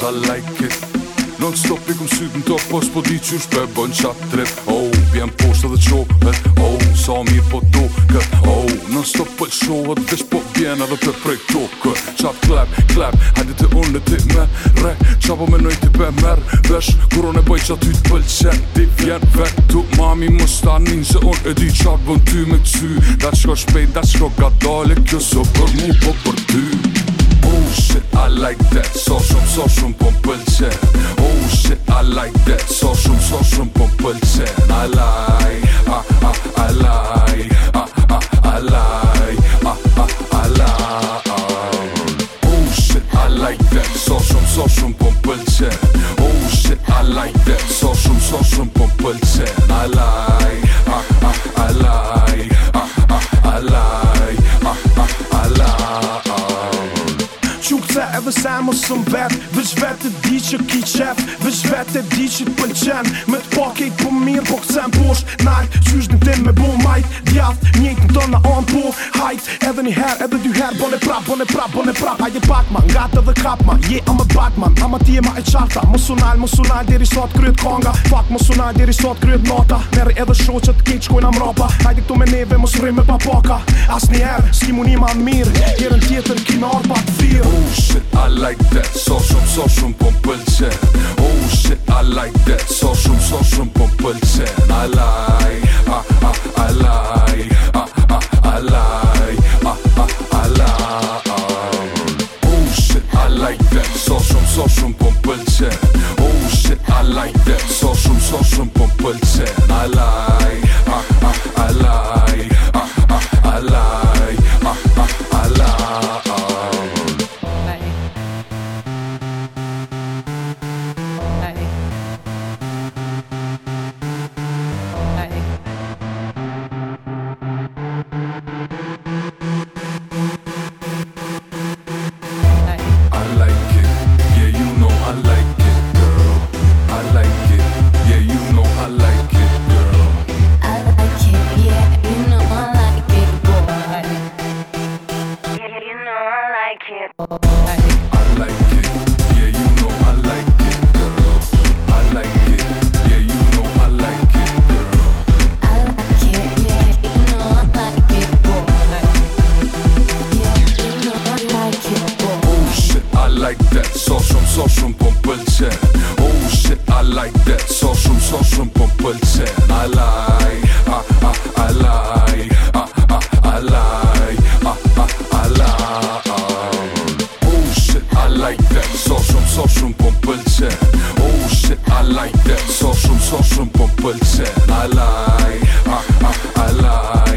cause I like it Non stop i kum syt të top, pos po di që është pe bën qat Oh, bjen poshtë dhe qohet, oh, sa mirë po do kët Oh, non stop po qohet, vesh po bjen edhe për prej to kët Qap klep, klep, hajde të unë në ti me re Qapo me nëjti pe merë, vesh, kuron e bëj që ty të pëlqen Ti vjen ve, tu mami më stanin se unë e di qatë bën ty me ksy Da qko shpejt, da qko ka dale, kjo së për mu po për ty Oh shit i like that so so so pom pom cel Oh shit i like that so so so pom pom cel i lie ah ah i lie ah ah i lie ah ah i lie oh shit i like that so so so pom pom cel Se e vës e mos të mbet Vës vetë të di që ki qef Vës vetë të di që të pëlqen Me të po kejtë po mirë Po këtë se më posh Nalë qysh në tim me bo majtë Djatë njëjtë në të në anë po pipes Edhe një her, edhe dy her Bone prap, bone prap, bone prap Aje pak ma, nga të dhe kap ma Je yeah, ama bak ma, ama ti e ma e qarta Mosunal, mosunal, deri sot kryet konga Fuck, mosunal, deri sot kryet nota Meri edhe shoqet, keq kojna ropa Hajde këtu me neve, mos rrim me papoka As një s'ki muni ma mirë Jerën tjetër, kina pa të thirë Oh shit, I like that So shumë, so shumë, po pëlqen Oh shit, I like that So shumë, so shumë, po I like like that Soshum, soshum, pompalchen Oh shit, I like that Soshum, soshum, pompalchen I like, ah, ah, I like Ah, ah, I like Ah, ah, I like I like like I I I I I I lie. like that So shumë, so shumë po më pëlqen I like, ah, ah, I like